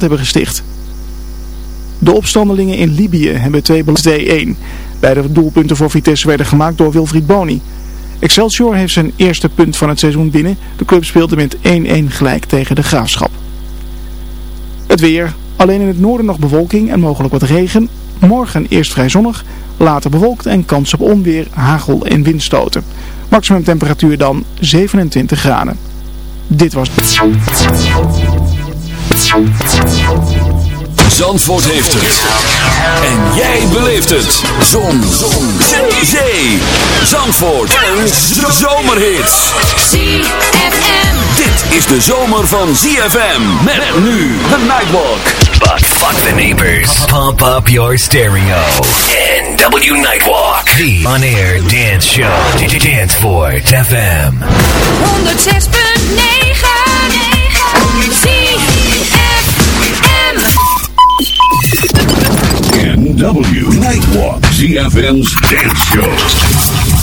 hebben gesticht. De opstandelingen in Libië hebben twee 2-1. Beide doelpunten voor Vitesse werden gemaakt door Wilfried Boni. Excelsior heeft zijn eerste punt van het seizoen binnen. De club speelde met 1-1 gelijk tegen de Graafschap. Het weer. Alleen in het noorden nog bewolking en mogelijk wat regen. Morgen eerst vrij zonnig, later bewolkt en kans op onweer, hagel en windstoten. Maximum temperatuur dan 27 graden. Dit was... Zandvoort heeft het. En jij beleeft het. Zon. Zon. Zee. Zee. Zandvoort. Een zomerhit. ZFM. Dit is de zomer van ZFM. Met nu de Nightwalk. But fuck the neighbors. Pump up your stereo. NW Nightwalk. The on-air dance show. Danceport FM. 106.9 ZFM. NW Nightwalk. ZFM's Dance Show.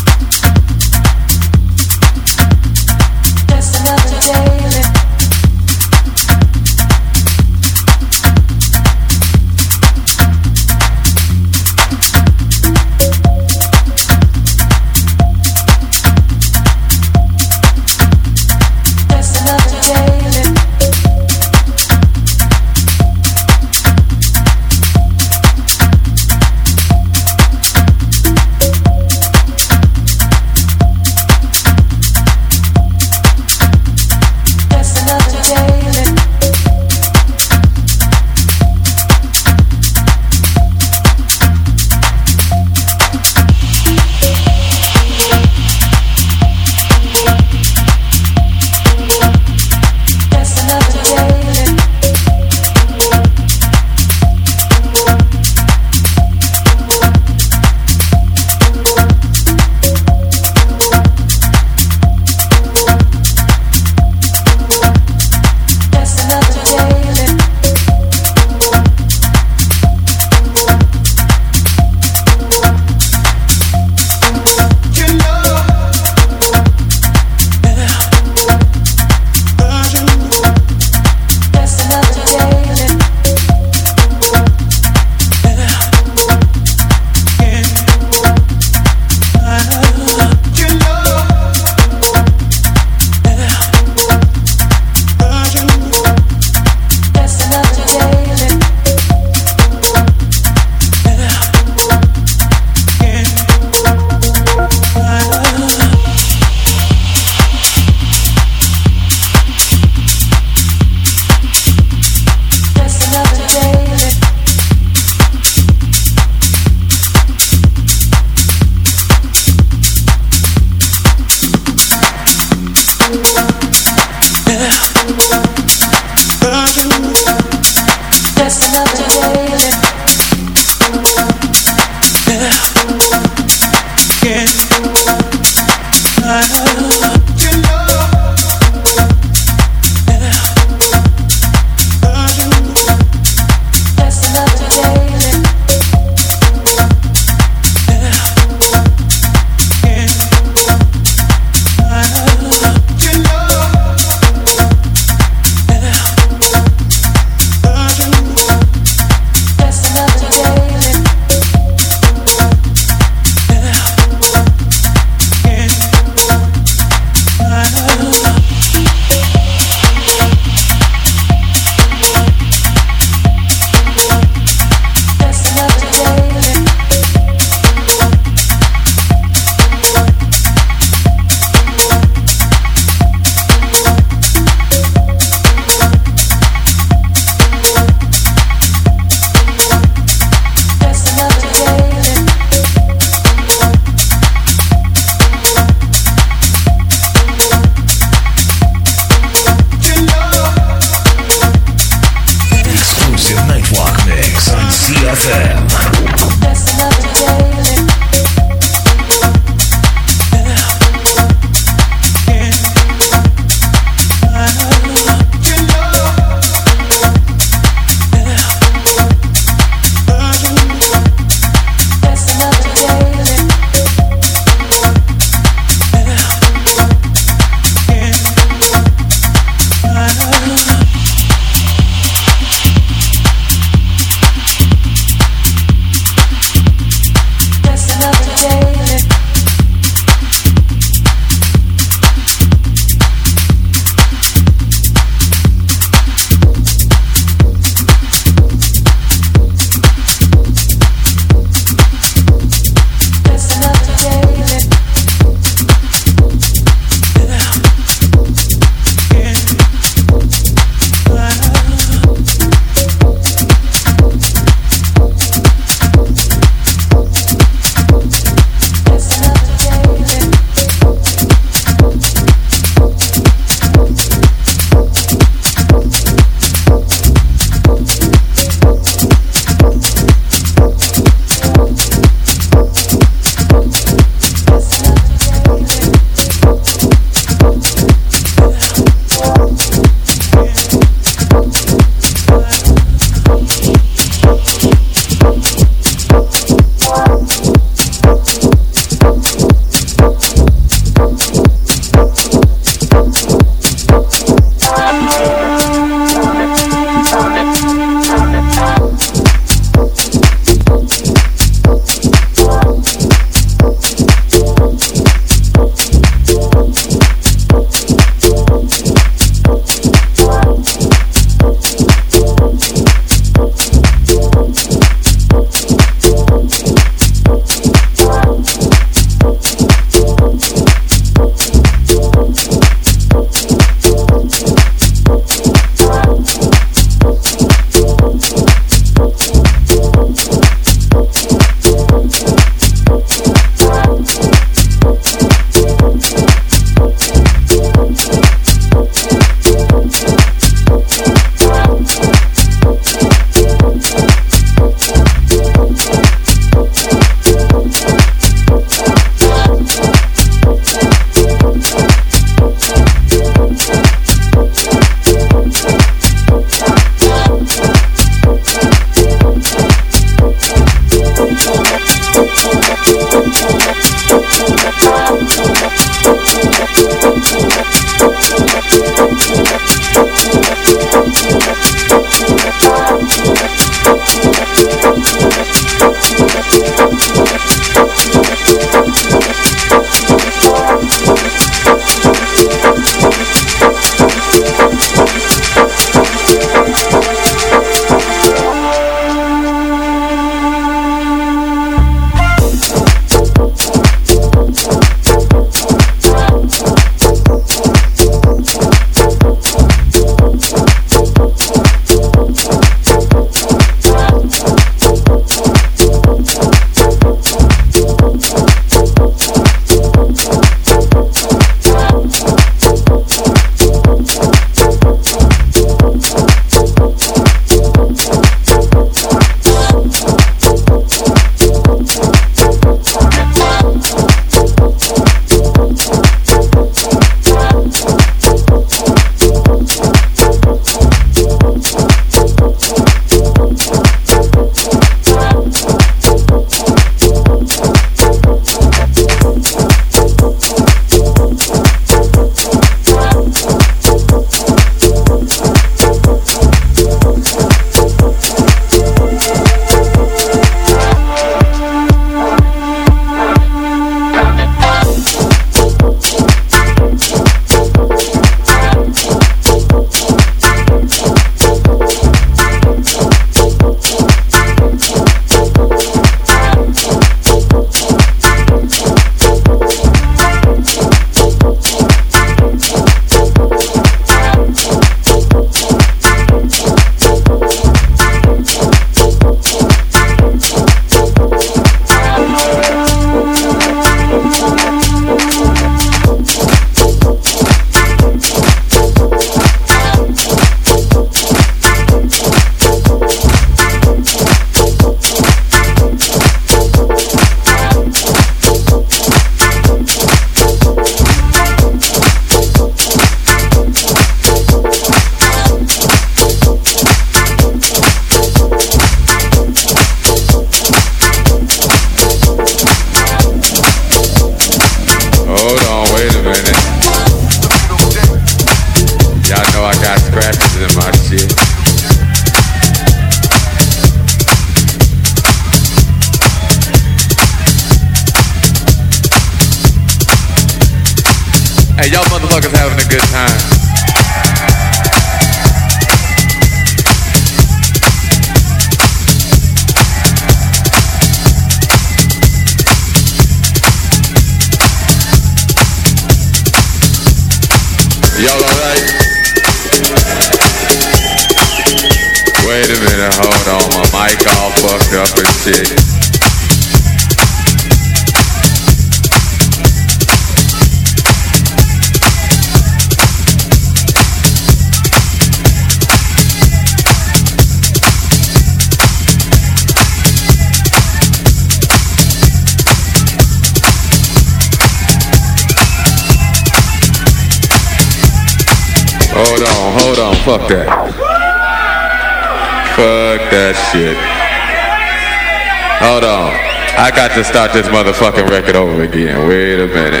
To start this motherfucking record over again. Wait a minute.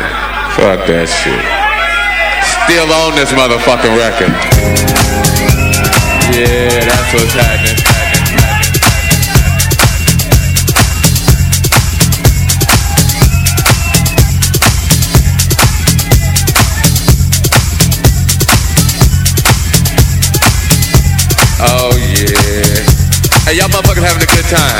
Fuck that shit. Still on this motherfucking record. Yeah, that's what's happening. Oh yeah. Hey, y'all motherfuckers having a good time.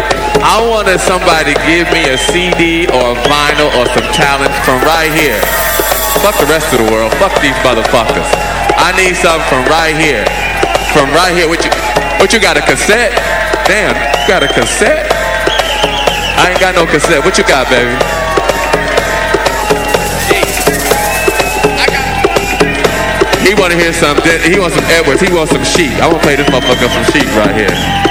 I wanted somebody to give me a CD or a vinyl or some talent from right here. Fuck the rest of the world. Fuck these motherfuckers. I need something from right here. From right here. What you, what you got, a cassette? Damn, you got a cassette? I ain't got no cassette. What you got, baby? He wanna hear something. He wants some Edwards. He wants some sheep. I wanna play this motherfucker some sheep right here.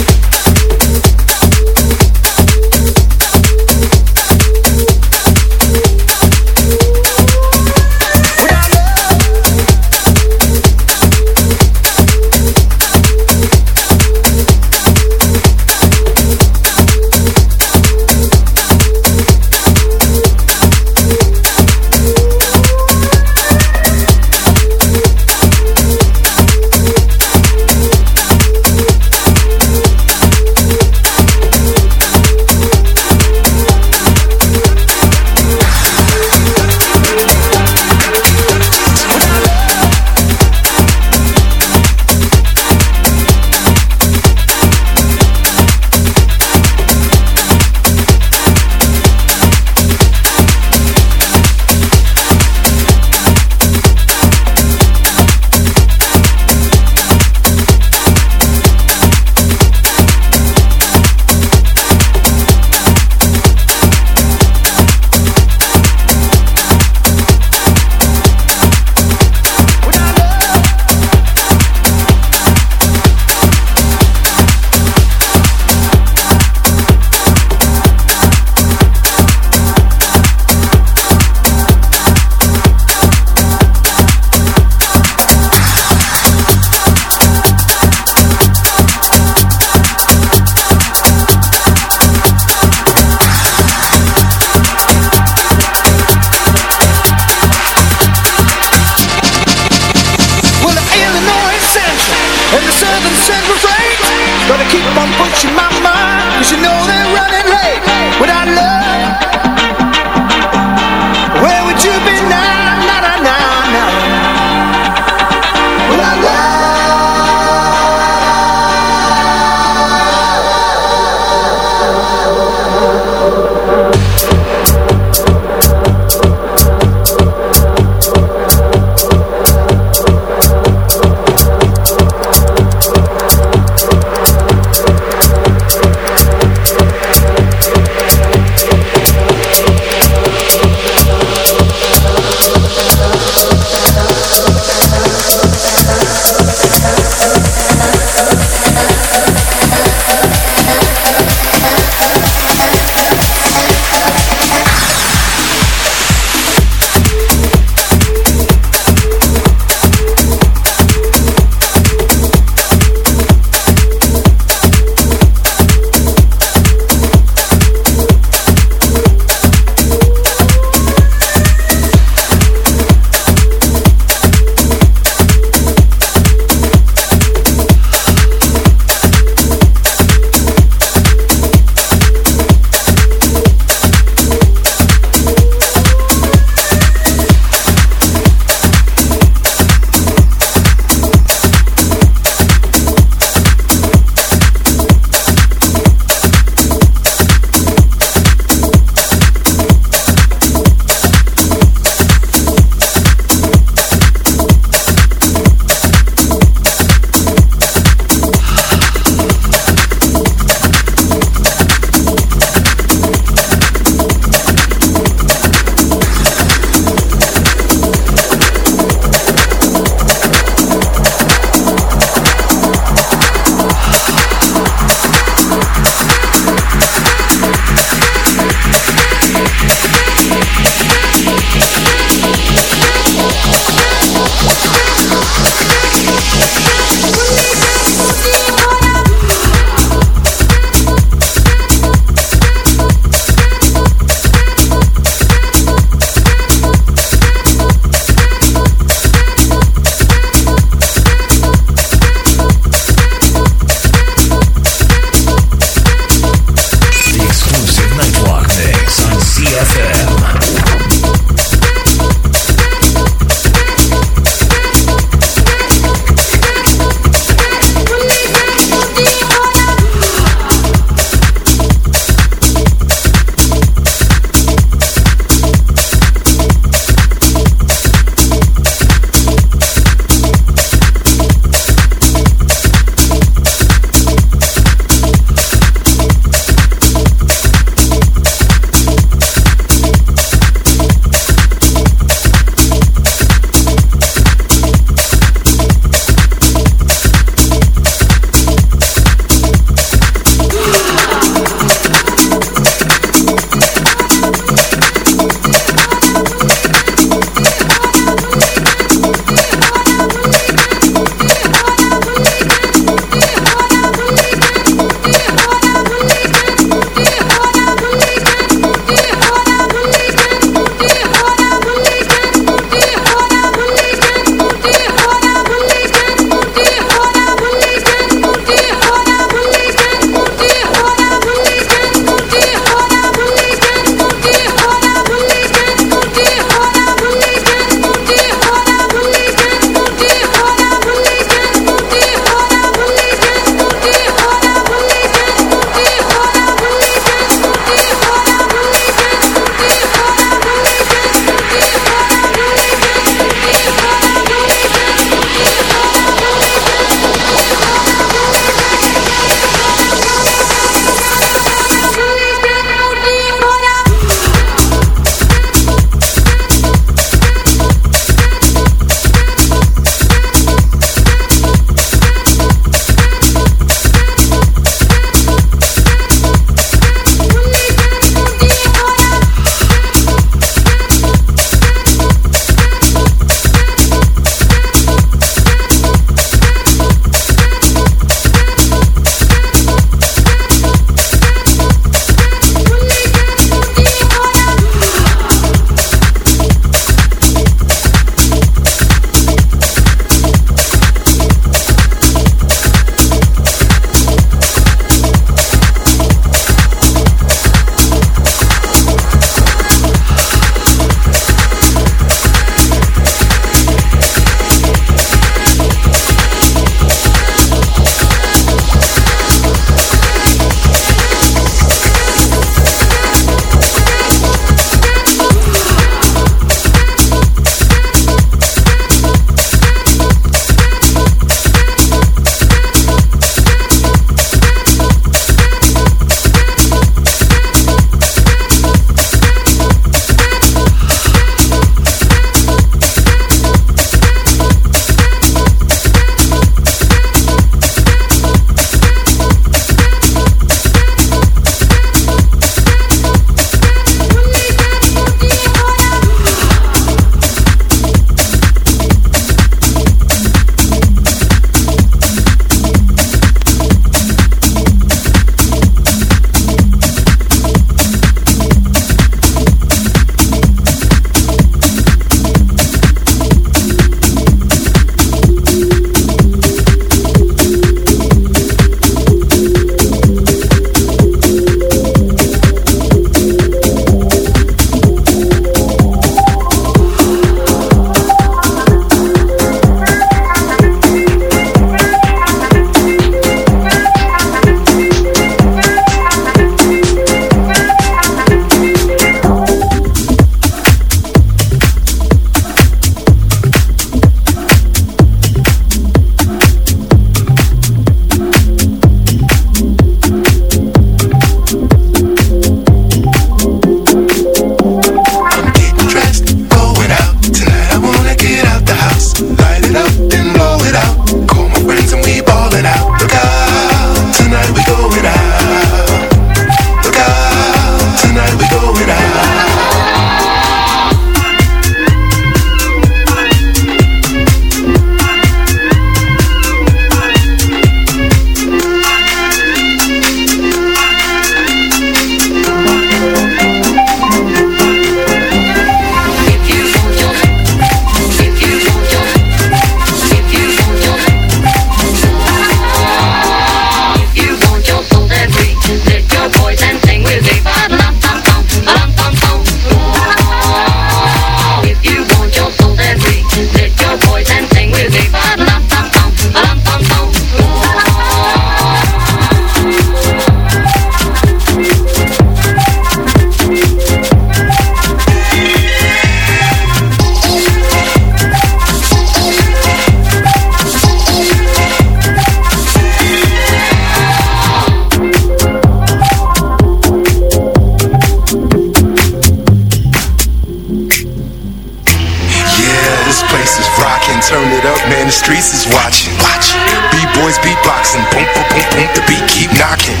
Beatboxing, boom, boom, boom, boom, the beat keep knocking.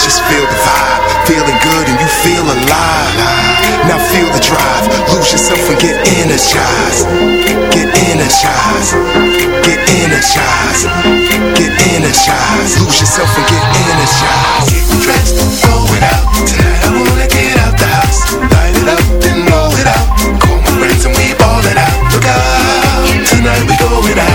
Just feel the vibe, feeling good and you feel alive. Now feel the drive, lose yourself and get energized. Get energized, get energized, get energized. Lose yourself and get energized. Get dressed, going out. Tonight I wanna get out the house. Light it up, then roll it out. Call my friends and we ball it out. Look out, tonight we going out.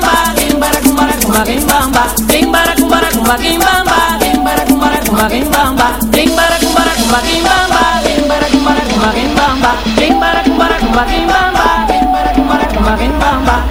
bamba, kumbara bara cum bara kumbara bim bamba, bim kumbara cum kumbara bamba, bim bara kumbara bamba.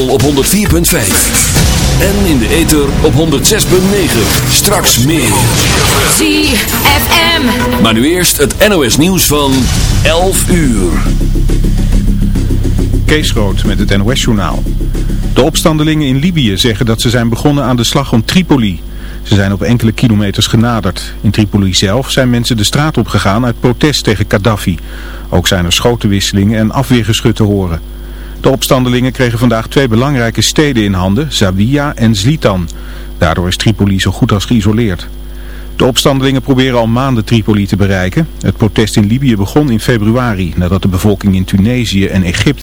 Kabel op 104.5. En in de ether op 106.9. Straks meer. ZFM. Maar nu eerst het NOS nieuws van 11 uur. Kees Rood met het NOS-journaal. De opstandelingen in Libië zeggen dat ze zijn begonnen aan de slag om Tripoli. Ze zijn op enkele kilometers genaderd. In Tripoli zelf zijn mensen de straat opgegaan uit protest tegen Gaddafi. Ook zijn er schotenwisselingen en afweergeschut te horen. De opstandelingen kregen vandaag twee belangrijke steden in handen, Zawiya en Zlitan. Daardoor is Tripoli zo goed als geïsoleerd. De opstandelingen proberen al maanden Tripoli te bereiken. Het protest in Libië begon in februari nadat de bevolking in Tunesië en Egypte